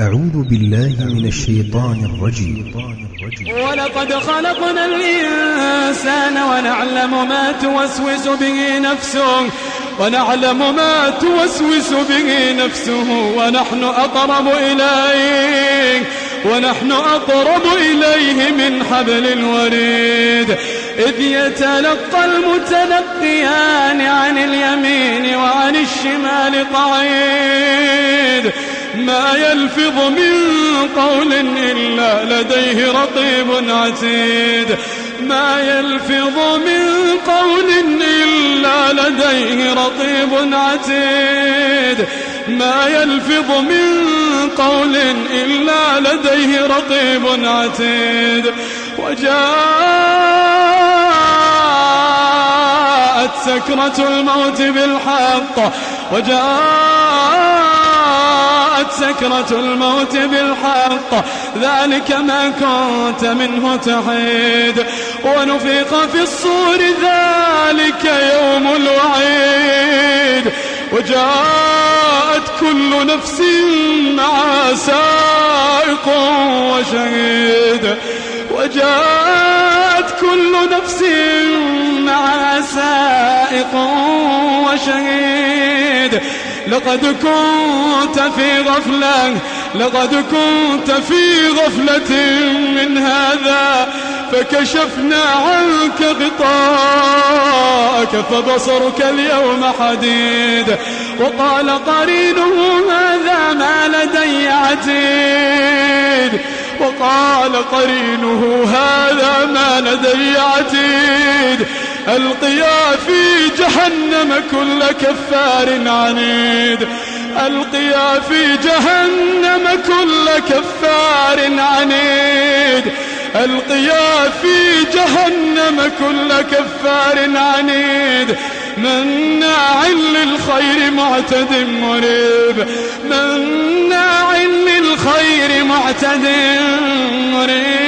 أعوذ بالله من الشيطان الرجيم. ولقد خلقنا الإنسان ونعلم ما توسوس به نفسه ونعلم ما توسوس به نفسه ونحن أقرب إليه ونحن أقرب إليه من حبل الوريد. إذ يتلقى المتلقيان عن اليمين وعن الشمال قعيد ما يلفظ من قول إلا لديه رقيب عتيد. ما يلفظ من قول إلا لديه رقيب عتيد. ما يلفظ من قول إلا لديه رقيب عتيد. وجاءت سكرة الموت بالحق. وجاءت سكرة الموت بالحق ذلك ما كنت منه تحيد ونفق في الصور ذلك يوم الوعيد. وجاءت كل نفس مع سائق وشهيد. وجاءت كل نفس مع سائق وشهيد. لقد كنت في غفلة لقد كنت في غفلة من هذا فكشفنا عنك غطاءك فبصرك اليوم حديد. وقال قرينه هذا ما لدي عتيد. وقال قرينه هذا ما لدي عتيد. ألقيا في جهنم كل كفار عنيد. ألقيا في جهنم كل كفار عنيد. ألقيا في جهنم كل كفار عنيد. مناع للخير معتد مريب. مناع للخير معتد مريب.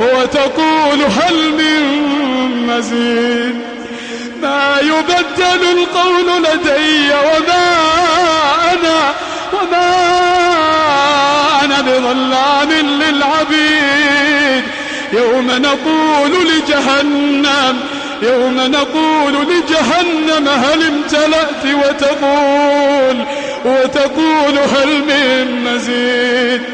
وتقول هل من مزيد؟ ما يبدل القول لدي وما أنا وما أنا بظلام للعبيد. يوم نقول لجهنم يوم نقول لجهنم هل امتلأت وتقول؟ وتقول هل من مزيد؟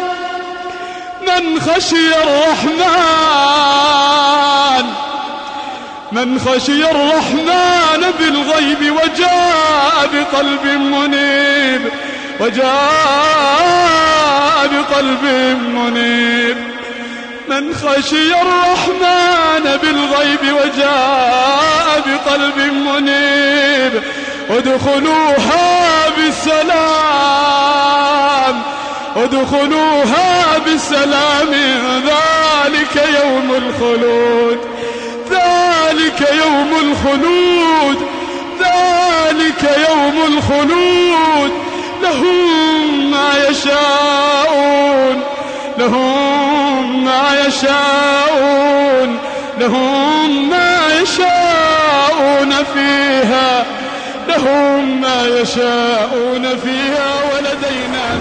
من خشي الرحمن من خشي الرحمن بالغيب وجاء بقلب منيب وجاء بقلب منيب. من خشي الرحمن بالغيب وجاء بقلب منيب ادخلوها بالسلام. ادخلوها بسلام ذلك يوم الخلود ذلك يوم الخلود ذلك يوم الخلود. لهم ما يشاءون لهم ما يشاءون لهم ما يشاءون فيها لهم ما يشاءون فيها. ولدينا